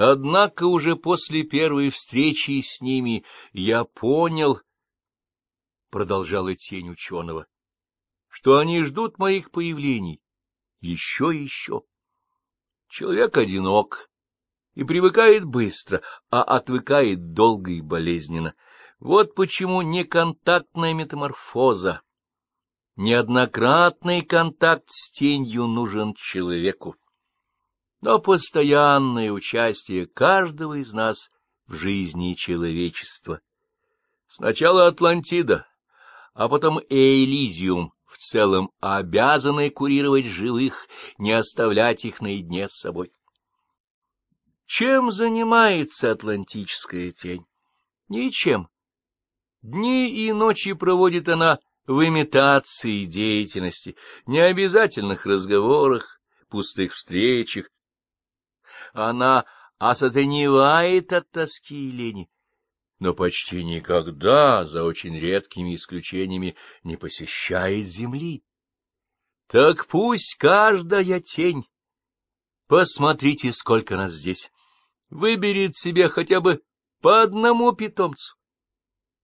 Однако уже после первой встречи с ними я понял, — продолжала тень ученого, — что они ждут моих появлений еще и еще. Человек одинок и привыкает быстро, а отвыкает долго и болезненно. Вот почему неконтактная метаморфоза, неоднократный контакт с тенью нужен человеку но постоянное участие каждого из нас в жизни человечества. Сначала Атлантида, а потом Элизиум в целом обязаны курировать живых, не оставлять их наедине с собой. Чем занимается атлантическая тень? Ничем. Дни и ночи проводит она в имитации деятельности, необязательных разговорах, пустых встречах, она осатаневает от тоски и лени, но почти никогда, за очень редкими исключениями, не посещает земли. Так пусть каждая тень, посмотрите, сколько нас здесь, выберет себе хотя бы по одному питомцу.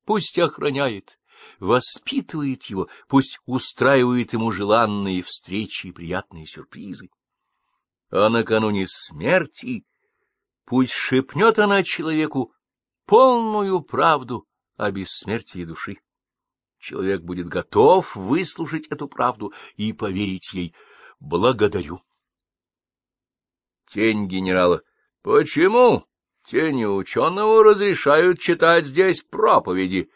Пусть охраняет, воспитывает его, пусть устраивает ему желанные встречи и приятные сюрпризы а накануне смерти пусть шепнет она человеку полную правду о бессмертии души. Человек будет готов выслушать эту правду и поверить ей. Благодарю. Тень генерала. Почему? Тени ученого разрешают читать здесь проповеди.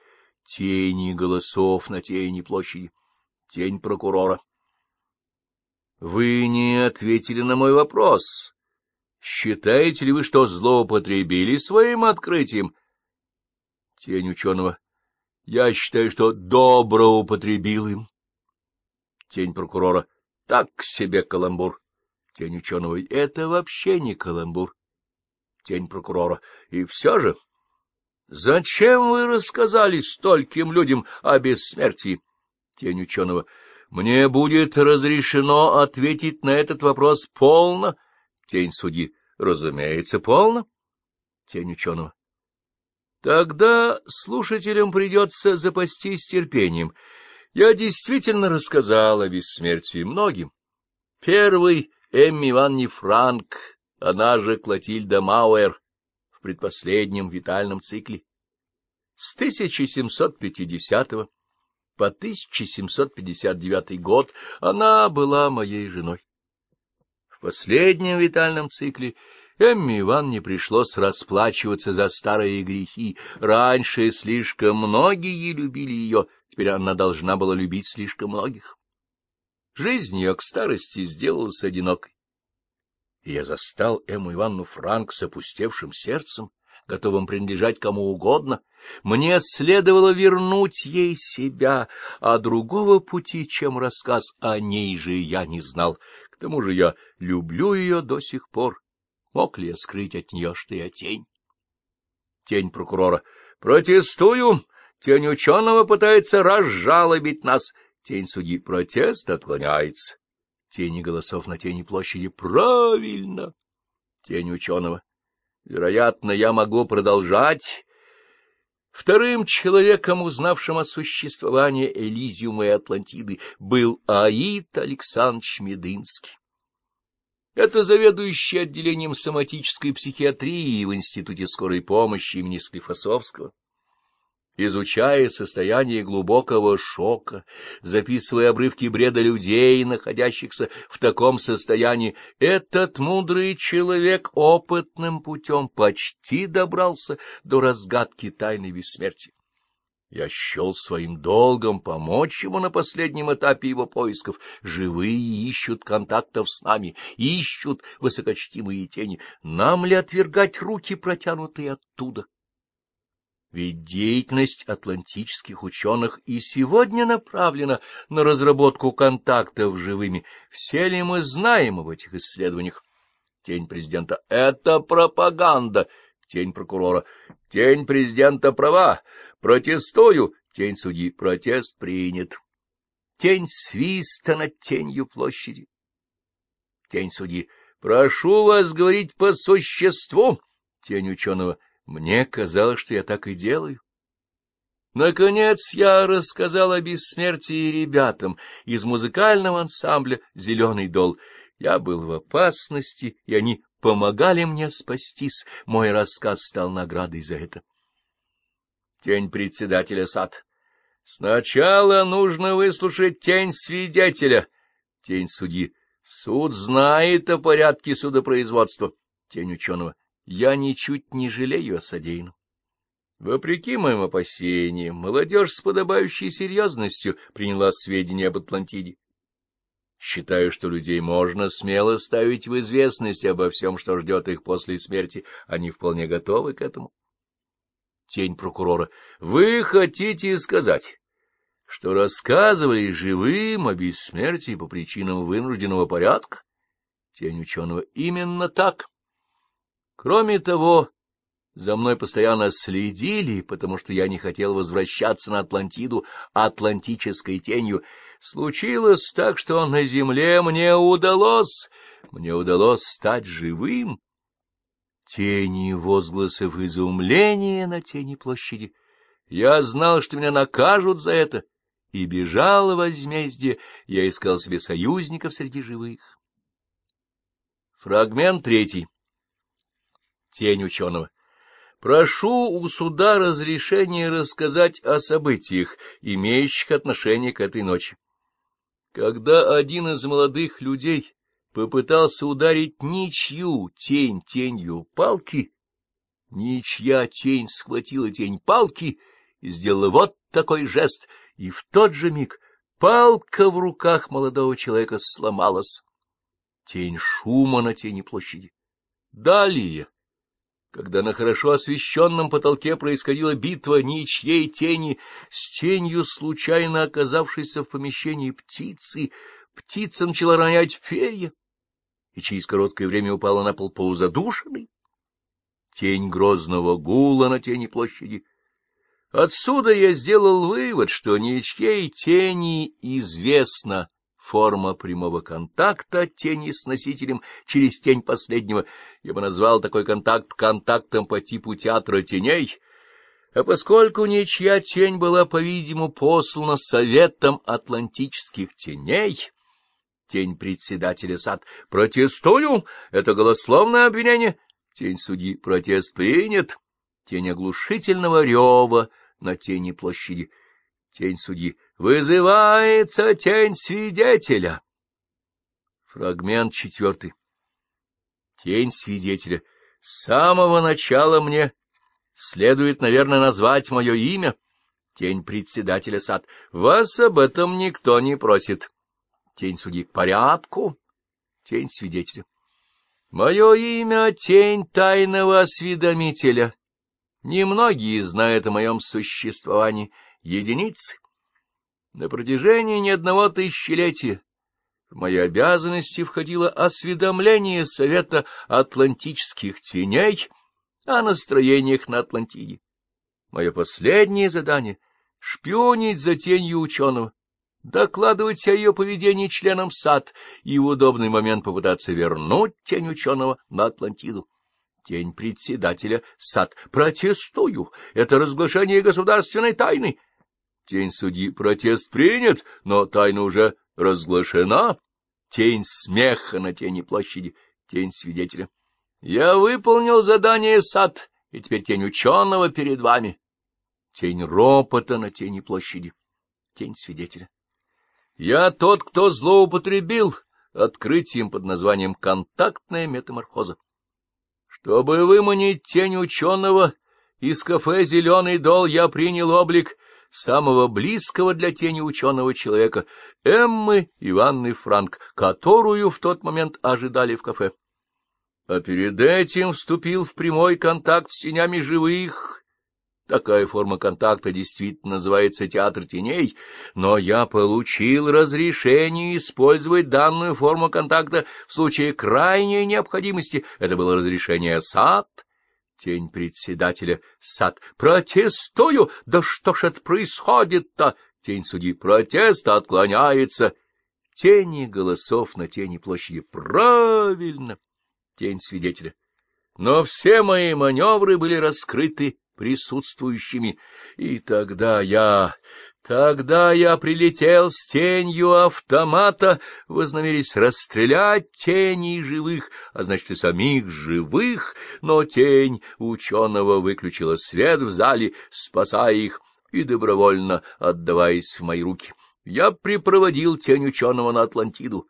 Тени голосов на тени площади. Тень прокурора. Вы не ответили на мой вопрос. Считаете ли вы, что злоупотребили своим открытием? Тень ученого. Я считаю, что добро употребил им. Тень прокурора. Так себе каламбур. Тень ученого. Это вообще не каламбур. Тень прокурора. И все же... Зачем вы рассказали стольким людям о бессмертии? Тень ученого. Мне будет разрешено ответить на этот вопрос полно. Тень судьи. Разумеется, полно. Тень ученого. Тогда слушателям придется запастись терпением. Я действительно рассказал о бессмертии многим. Первый — Эмми Ивановне Франк, она же Клотильда Мауэр, в предпоследнем витальном цикле. С 1750 года по 1759 год она была моей женой. В последнем витальном цикле Эмме Ивановне пришлось расплачиваться за старые грехи. Раньше слишком многие любили ее, теперь она должна была любить слишком многих. Жизнь ее к старости сделалась одинокой. И я застал Эмму Ивановну Франк с опустевшим сердцем, готовым принадлежать кому угодно. Мне следовало вернуть ей себя, а другого пути, чем рассказ о ней же я не знал. К тому же я люблю ее до сих пор. Мог ли я скрыть от нее, что я тень? Тень прокурора. Протестую. Тень ученого пытается разжалобить нас. Тень судьи. Протест отклоняется. Тени голосов на тени площади. Правильно. Тень ученого. Вероятно, я могу продолжать. Вторым человеком, узнавшим о существовании Элизиума и Атлантиды, был Аид Александрович Медынский. Это заведующий отделением соматической психиатрии в Институте скорой помощи имени Склифосовского изучая состояние глубокого шока, записывая обрывки бреда людей, находящихся в таком состоянии, этот мудрый человек опытным путем почти добрался до разгадки тайны бессмертия. Я счел своим долгом помочь ему на последнем этапе его поисков. Живые ищут контактов с нами, ищут высокочтимые тени. Нам ли отвергать руки, протянутые оттуда? Ведь деятельность атлантических ученых и сегодня направлена на разработку контактов с живыми. Все ли мы знаем об этих исследованиях? Тень президента — это пропаганда. Тень прокурора — тень президента права. Протестую. Тень судьи — протест принят. Тень свиста над тенью площади. Тень судьи — прошу вас говорить по существу. Тень ученого. Мне казалось, что я так и делаю. Наконец я рассказал о бессмертии ребятам из музыкального ансамбля «Зеленый дол». Я был в опасности, и они помогали мне спастись. Мой рассказ стал наградой за это. Тень председателя сад. Сначала нужно выслушать тень свидетеля. Тень судьи. Суд знает о порядке судопроизводства. Тень ученого. Я ничуть не жалею о содеянном. Вопреки моим опасениям, молодежь с подобающей серьезностью приняла сведения об Атлантиде. Считаю, что людей можно смело ставить в известность обо всем, что ждет их после смерти. Они вполне готовы к этому. Тень прокурора. Вы хотите сказать, что рассказывали живым о бессмертии по причинам вынужденного порядка? Тень ученого. Именно так. Кроме того, за мной постоянно следили, потому что я не хотел возвращаться на Атлантиду атлантической тенью. Случилось так, что на земле мне удалось, мне удалось стать живым. Тени возгласов изумления на тени площади. Я знал, что меня накажут за это, и бежал возмездие. Я искал себе союзников среди живых. Фрагмент третий. Тень ученого. Прошу у суда разрешения рассказать о событиях, имеющих отношение к этой ночи. Когда один из молодых людей попытался ударить ничью тень тенью палки, ничья тень схватила тень палки и сделала вот такой жест, и в тот же миг палка в руках молодого человека сломалась. Тень шума на тени площади. Далее когда на хорошо освещенном потолке происходила битва ничьей тени с тенью, случайно оказавшейся в помещении птицы, птица начала ронять перья и через короткое время упала на пол полузадушенной. Тень грозного гула на тени площади. Отсюда я сделал вывод, что ничьей тени известно форма прямого контакта тени с носителем через тень последнего. Я бы назвал такой контакт контактом по типу театра теней. А поскольку ничья тень была, по-видимому, послана советом атлантических теней... Тень председателя сад. Протестую. Это голословное обвинение. Тень судьи. Протест принят. Тень оглушительного рева на тени площади. Тень судьи. Вызывается тень свидетеля. Фрагмент четвертый. Тень свидетеля. С самого начала мне следует, наверное, назвать мое имя. Тень председателя сад. Вас об этом никто не просит. Тень судьи. К порядку. Тень свидетеля. Мое имя — тень тайного осведомителя. Немногие знают о моем существовании. Единицы. На протяжении ни одного тысячелетия в мои обязанности входило осведомление Совета Атлантических теней о настроениях на Атлантиде. Мое последнее задание — шпионить за тенью ученого, докладывать о ее поведении членам САД и в удобный момент попытаться вернуть тень ученого на Атлантиду. Тень председателя САД. Протестую. Это разглашение государственной тайны. Тень судьи протест принят, но тайна уже разглашена. Тень смеха на тени площади, тень свидетеля. Я выполнил задание сад, и теперь тень ученого перед вами. Тень ропота на тени площади, тень свидетеля. Я тот, кто злоупотребил открытием под названием «контактная метаморфоза». Чтобы выманить тень ученого из кафе «Зеленый дол», я принял облик самого близкого для тени ученого человека, Эммы Ивановны Франк, которую в тот момент ожидали в кафе. А перед этим вступил в прямой контакт с тенями живых. Такая форма контакта действительно называется театр теней, но я получил разрешение использовать данную форму контакта в случае крайней необходимости. Это было разрешение САД. Тень председателя сад. Протестую! Да что ж это происходит-то? Тень судьи. Протест отклоняется. Тени голосов на тени площади. Правильно. Тень свидетеля. но все мои маневры были раскрыты присутствующими, и тогда я... Тогда я прилетел с тенью автомата, вознамерясь расстрелять теней живых, а значит и самих живых, но тень ученого выключила свет в зале, спасая их и добровольно отдаваясь в мои руки. Я припроводил тень ученого на Атлантиду.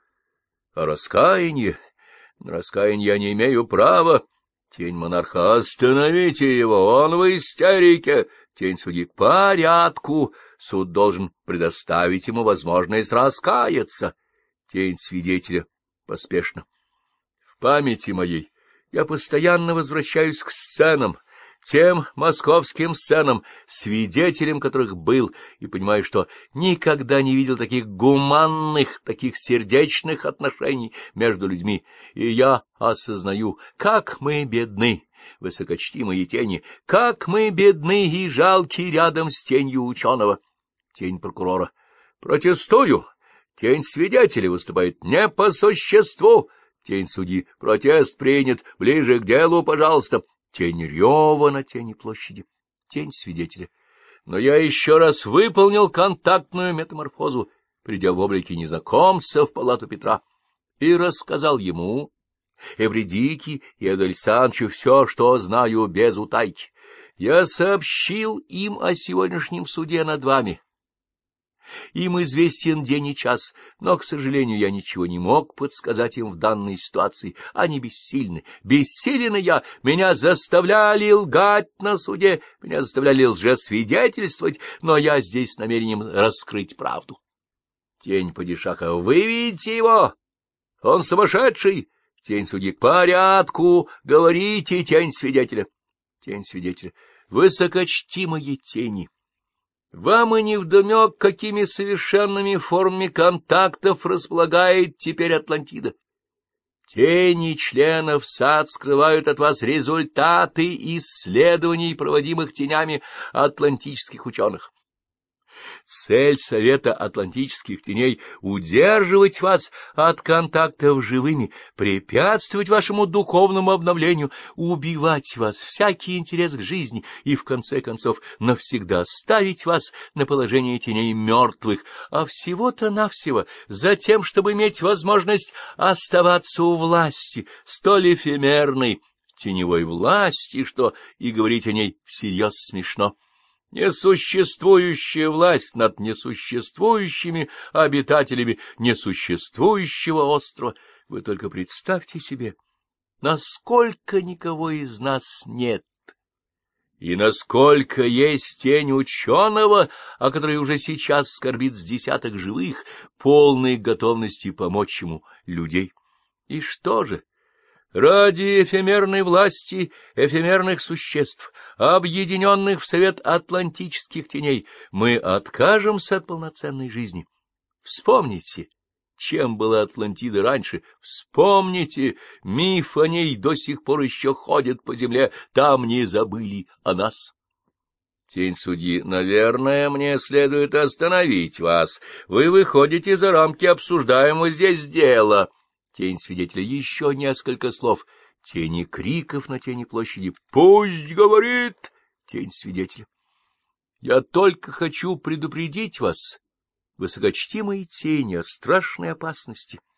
А раскаяние... На раскаяние я не имею права. Тень монарха, остановите его, он в истерике. Тень судьи, порядку. Суд должен предоставить ему возможность раскаяться. Тень свидетеля, поспешно. В памяти моей я постоянно возвращаюсь к сценам, тем московским сценам, свидетелем которых был, и понимаю, что никогда не видел таких гуманных, таких сердечных отношений между людьми, и я осознаю, как мы бедны, высокочтимые тени, как мы бедны и жалки рядом с тенью ученого. Тень прокурора. Протестую. Тень свидетеля выступает не по существу. Тень судьи. Протест принят. Ближе к делу, пожалуйста тень рева на тени площади, тень свидетеля. Но я еще раз выполнил контактную метаморфозу, придя в облике незнакомца в палату Петра, и рассказал ему, Эвредике и Адельсанчу все, что знаю без утайки. Я сообщил им о сегодняшнем суде над вами, им известен день и час, но, к сожалению, я ничего не мог подсказать им в данной ситуации. Они бессильны. Бессилен я. Меня заставляли лгать на суде, меня заставляли лжесвидетельствовать, но я здесь с намерением раскрыть правду. Тень падишаха, вы видите его? Он сумасшедший. Тень судьи, к порядку, говорите, тень свидетеля. Тень свидетеля, высокочтимые тени. Вам и не вдомек, какими совершенными формами контактов располагает теперь Атлантида. Тени членов САД скрывают от вас результаты исследований, проводимых тенями атлантических ученых. Цель Совета Атлантических Теней — удерживать вас от контактов живыми, препятствовать вашему духовному обновлению, убивать вас, всякий интерес к жизни и, в конце концов, навсегда ставить вас на положение теней мертвых, а всего-то навсего за тем, чтобы иметь возможность оставаться у власти, столь эфемерной, теневой власти, что и говорить о ней всерьез смешно. Несуществующая власть над несуществующими обитателями несуществующего острова. Вы только представьте себе, насколько никого из нас нет. И насколько есть тень ученого, о которой уже сейчас скорбит с десяток живых, полной готовности помочь ему людей. И что же? Ради эфемерной власти эфемерных существ, объединенных в совет атлантических теней, мы откажемся от полноценной жизни. Вспомните, чем была Атлантида раньше. Вспомните, миф о ней до сих пор еще ходит по земле, там не забыли о нас. Тень судьи, наверное, мне следует остановить вас. Вы выходите за рамки обсуждаемого здесь дела. Тень свидетеля еще несколько слов. Тени криков на тени площади. «Пусть говорит!» Тень свидетеля. «Я только хочу предупредить вас, высокочтимые тени, о страшной опасности.